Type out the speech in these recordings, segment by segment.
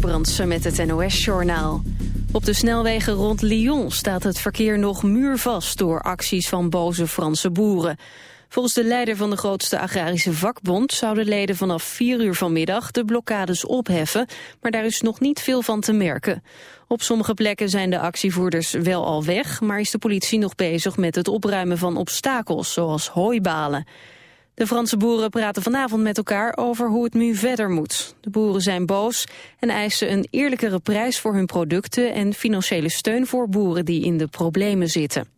Brandsen met het NOS-journaal. Op de snelwegen rond Lyon staat het verkeer nog muurvast... door acties van boze Franse boeren. Volgens de leider van de grootste agrarische vakbond... zouden leden vanaf 4 uur vanmiddag de blokkades opheffen... maar daar is nog niet veel van te merken. Op sommige plekken zijn de actievoerders wel al weg... maar is de politie nog bezig met het opruimen van obstakels... zoals hooibalen. De Franse boeren praten vanavond met elkaar over hoe het nu verder moet. De boeren zijn boos en eisen een eerlijkere prijs voor hun producten en financiële steun voor boeren die in de problemen zitten.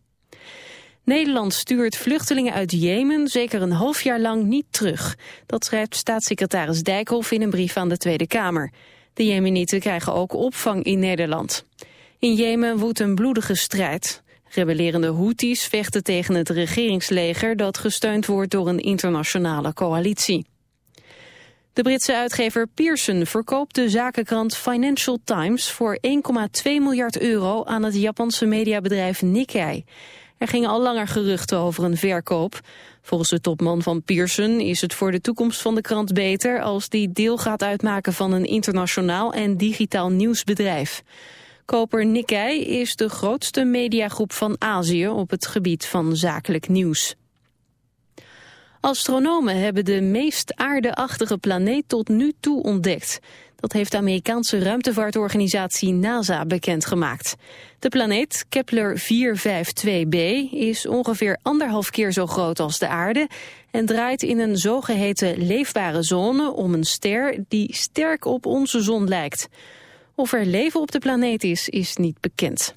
Nederland stuurt vluchtelingen uit Jemen zeker een half jaar lang niet terug. Dat schrijft staatssecretaris Dijkhoff in een brief aan de Tweede Kamer. De Jemenieten krijgen ook opvang in Nederland. In Jemen woedt een bloedige strijd. Rebellerende Houthis vechten tegen het regeringsleger dat gesteund wordt door een internationale coalitie. De Britse uitgever Pearson verkoopt de zakenkrant Financial Times voor 1,2 miljard euro aan het Japanse mediabedrijf Nikkei. Er gingen al langer geruchten over een verkoop. Volgens de topman van Pearson is het voor de toekomst van de krant beter als die deel gaat uitmaken van een internationaal en digitaal nieuwsbedrijf. Koper Nikkei is de grootste mediagroep van Azië op het gebied van zakelijk nieuws. Astronomen hebben de meest aardeachtige planeet tot nu toe ontdekt. Dat heeft de Amerikaanse ruimtevaartorganisatie NASA bekendgemaakt. De planeet Kepler 452b is ongeveer anderhalf keer zo groot als de aarde... en draait in een zogeheten leefbare zone om een ster die sterk op onze zon lijkt. Of er leven op de planeet is, is niet bekend.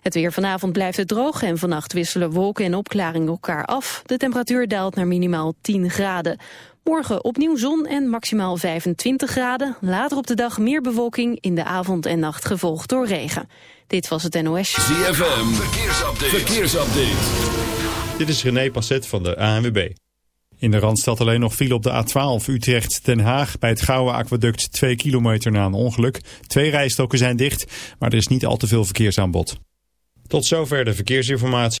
Het weer vanavond blijft het droog en vannacht wisselen wolken en opklaringen elkaar af. De temperatuur daalt naar minimaal 10 graden. Morgen opnieuw zon en maximaal 25 graden. Later op de dag meer bewolking, in de avond en nacht gevolgd door regen. Dit was het NOS. ZFM, verkeersupdate. verkeersupdate. Dit is René Passet van de ANWB. In de Randstad alleen nog file op de A12 Utrecht-Den Haag bij het Gouwe Aquaduct 2 kilometer na een ongeluk. Twee rijstokken zijn dicht, maar er is niet al te veel verkeersaanbod. Tot zover de verkeersinformatie.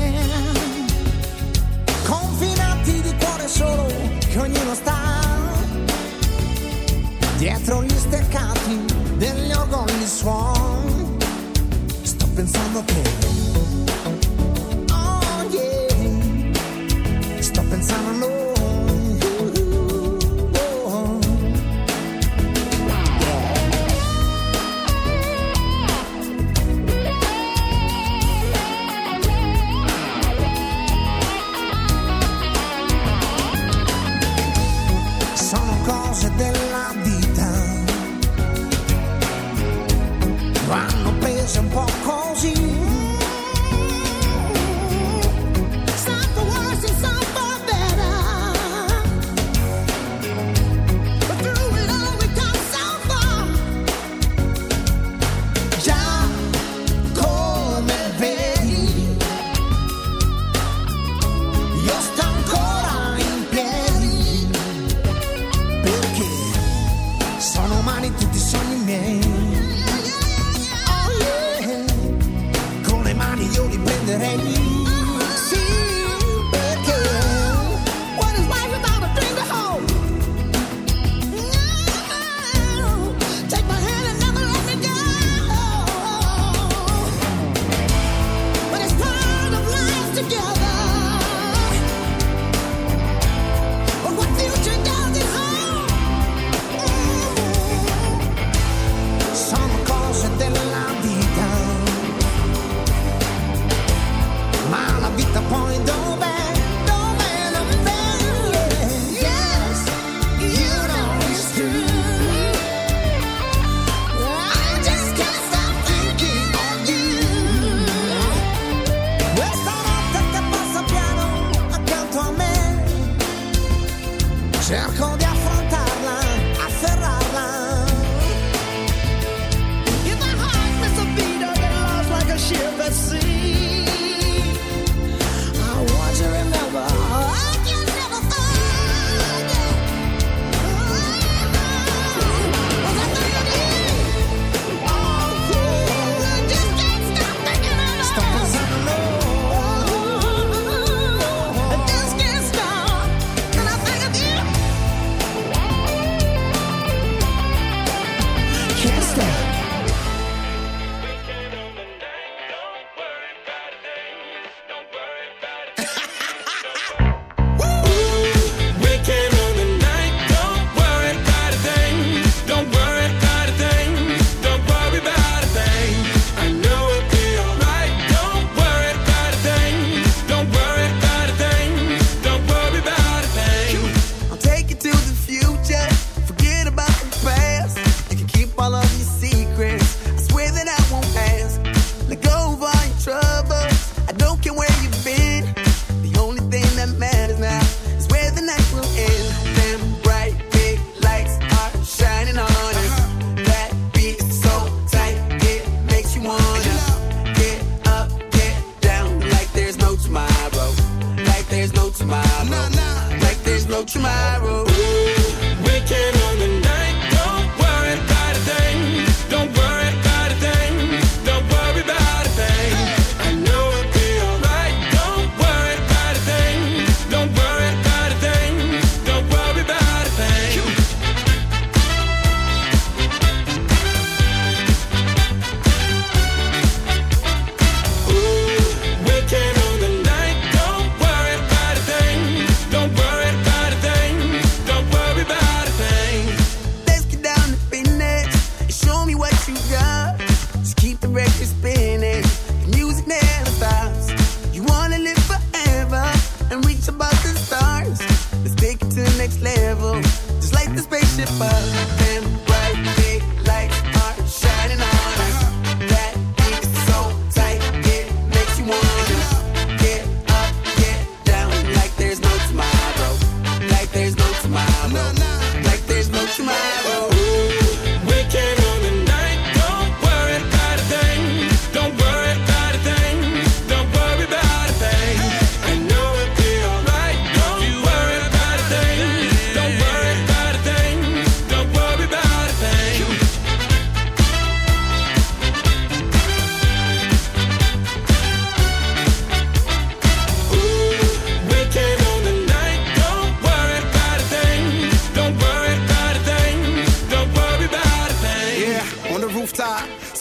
solo che ognuno sta dietro gli steccati degli ogoni suon. Sto pensando che oh yeah sto pensando a noi.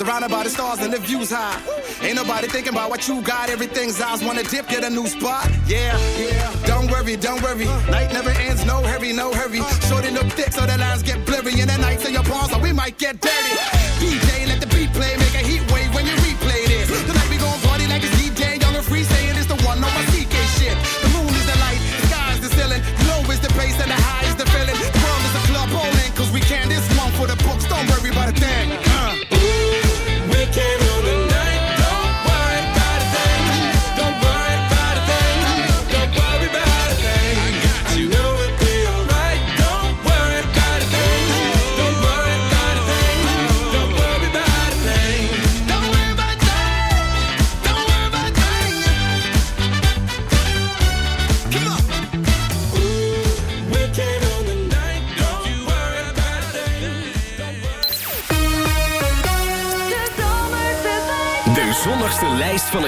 Surrounded by the stars and the views high. Ain't nobody thinking about what you got. Everything's eyes wanna dip, get a new spot. Yeah, yeah. Don't worry, don't worry. Night never ends, no hurry, no hurry. Shorty look thick so the lines get blurry. And the nights in your palms, so we might get dirty. DJ, let the beat play, make a heat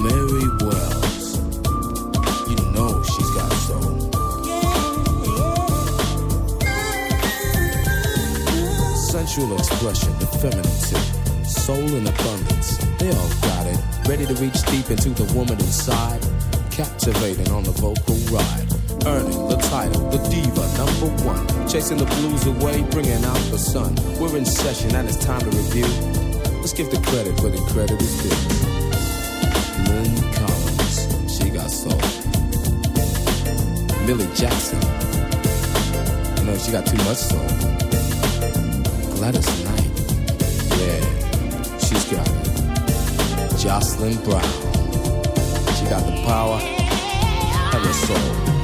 Mary Wells. You know she's got soul. Sensual expression, the feminine soul in abundance. They all got it. Ready to reach deep into the woman inside. Captivating on the vocal ride. Earning the title, the diva number one. Chasing the blues away, bringing out the sun. We're in session and it's time to review. Let's give the credit where the credit is due. Lyn Collins, she got soul. Millie Jackson, you know she got too much soul. Gladys Knight, yeah, she's got it. Jocelyn Brown, she got the power and the soul.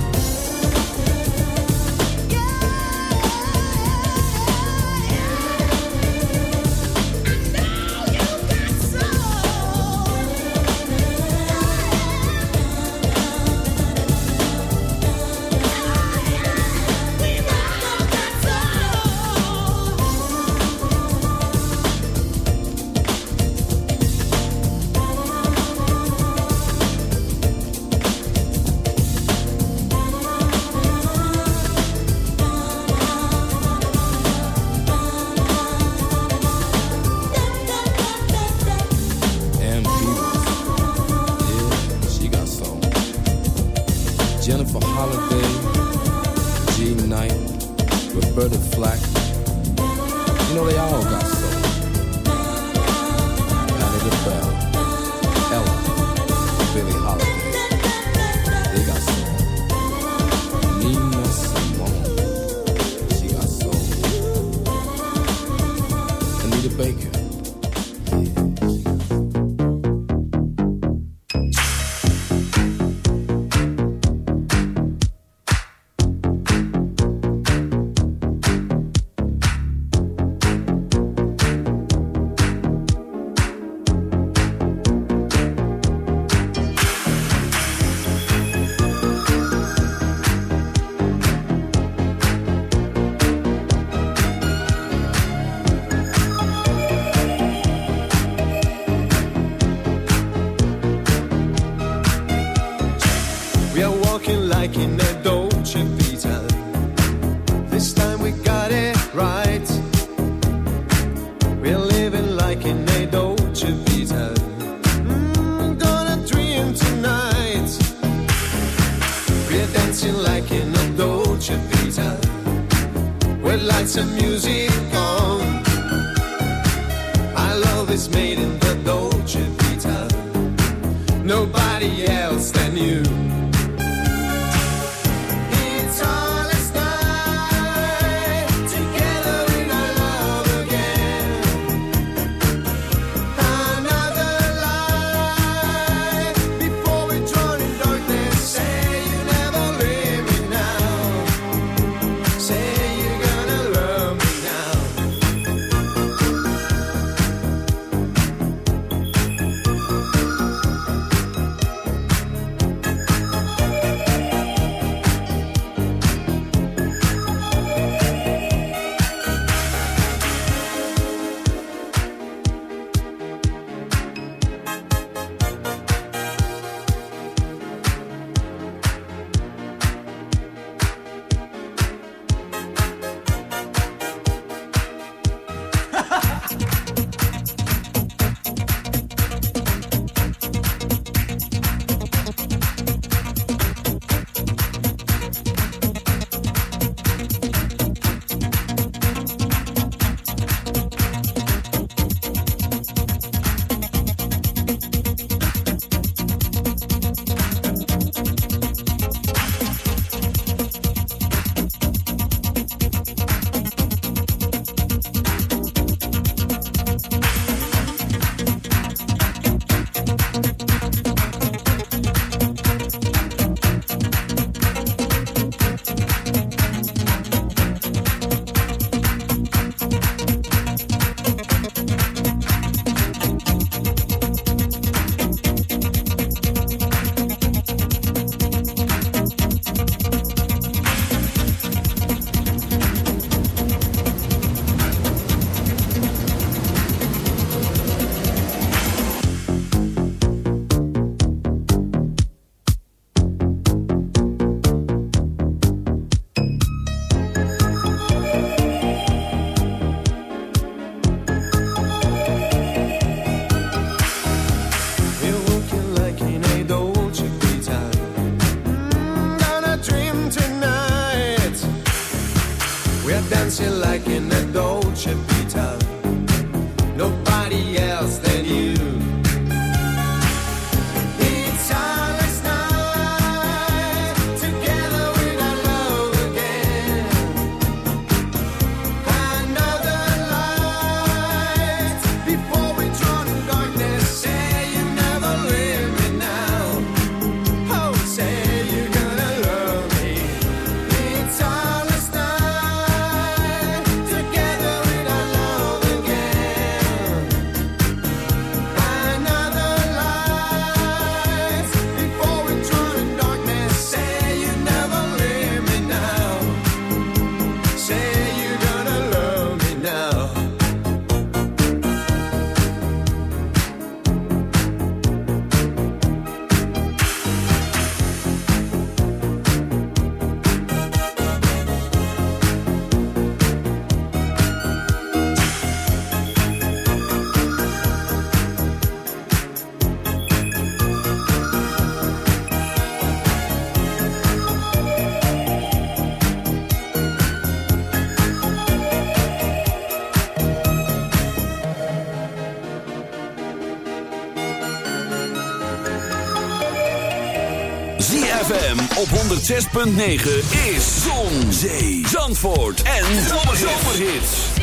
106.9 is Zon, Zee, Zandvoort en Zomerhits.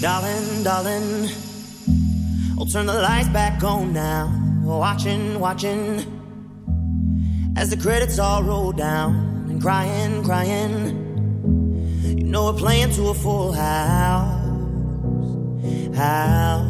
Darling, darling, I'll turn the lights back on now. Watching, watching, as the credits all roll down and crying, crying. You know we're playing to a full house, house.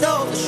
Stole the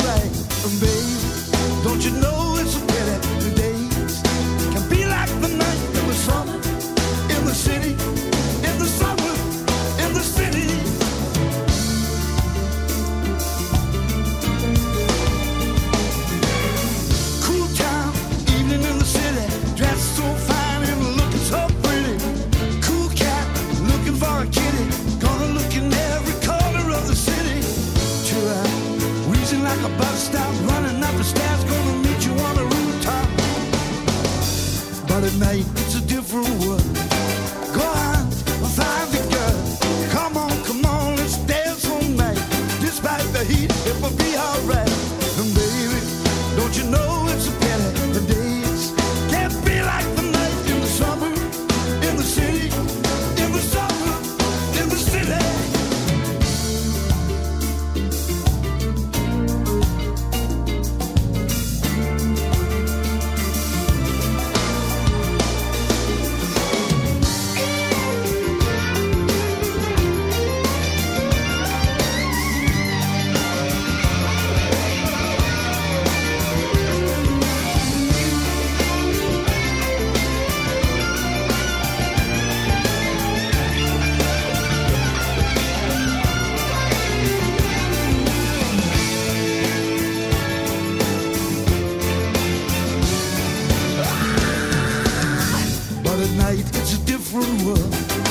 light, it's a different world.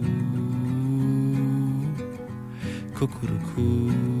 쿠쿠루쿠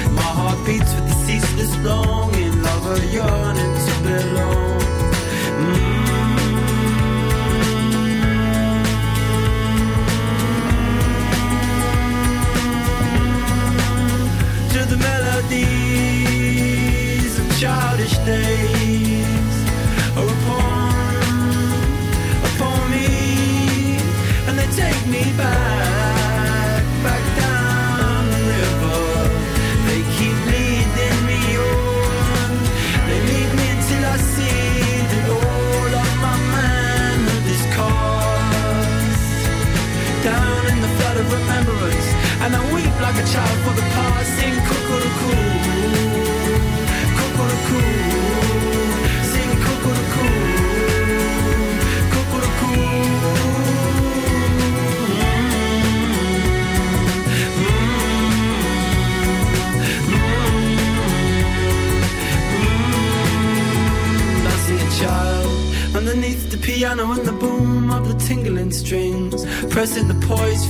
My heart beats with the ceaseless longing a yearning to belong. Mm. To the melodies of childish days are upon upon me and they take me back,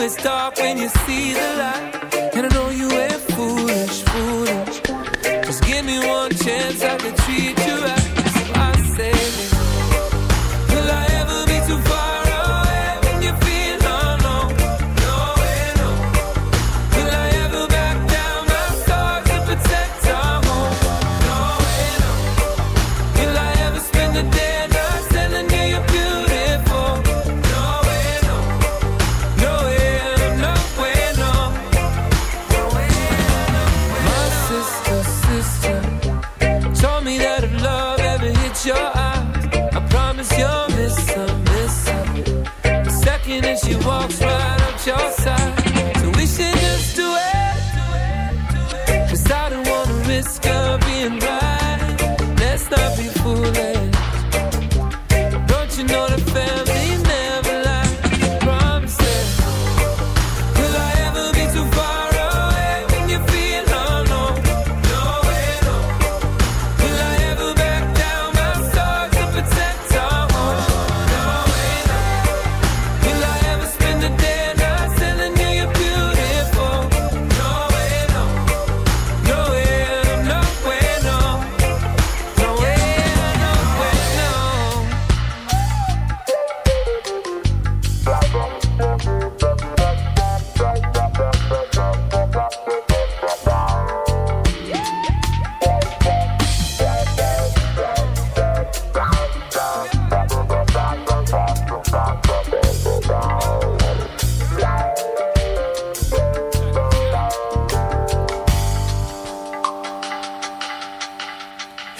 it's dark when you see the light. And I know you ain't foolish, foolish. Just give me one chance at the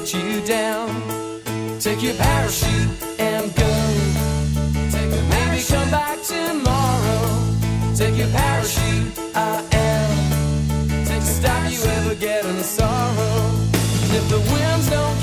let you down. Take your parachute and go. Take a Maybe come back tomorrow. Take your parachute, I am. Take stop you ever get in sorrow. And if the winds don't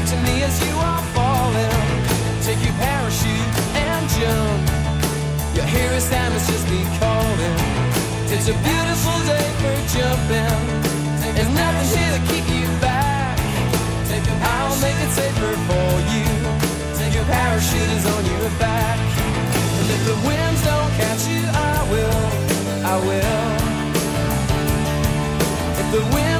Wave to me as you are falling. Take your parachute and jump. Your hero's time is just me calling. It's a beautiful day for jumping. There's nothing here to keep you back. I'll make it safer for you. Your parachute is on your back. And if the winds don't catch you, I will. I will. If the wind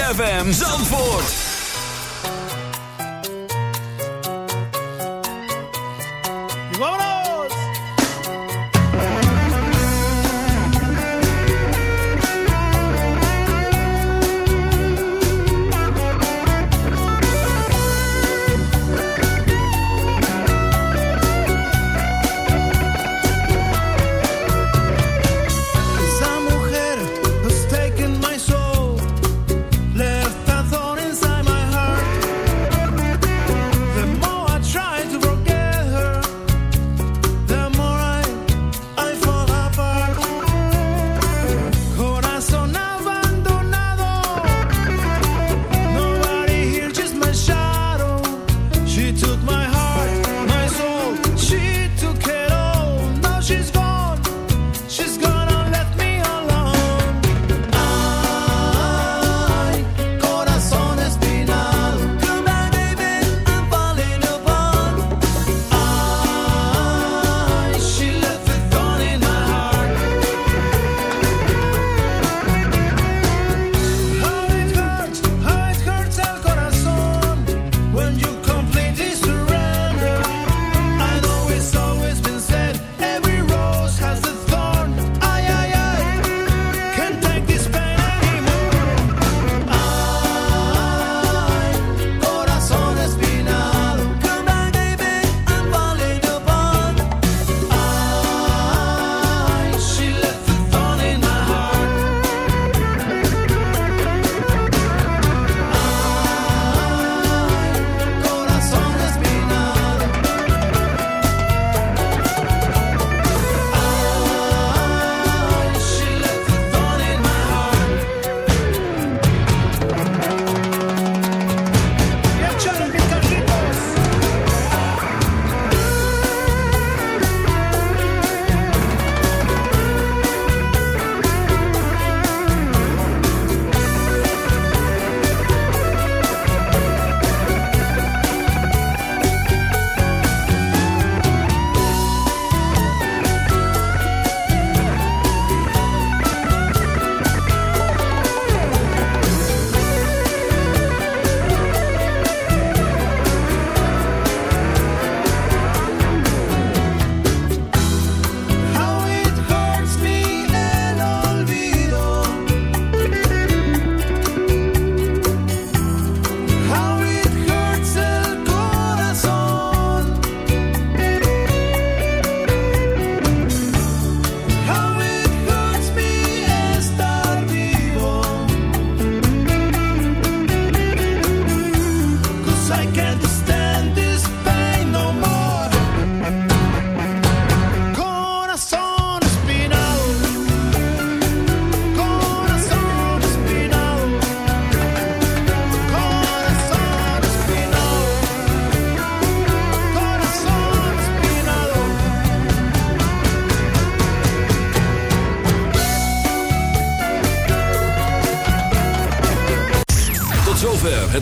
ZFM Zandvoort.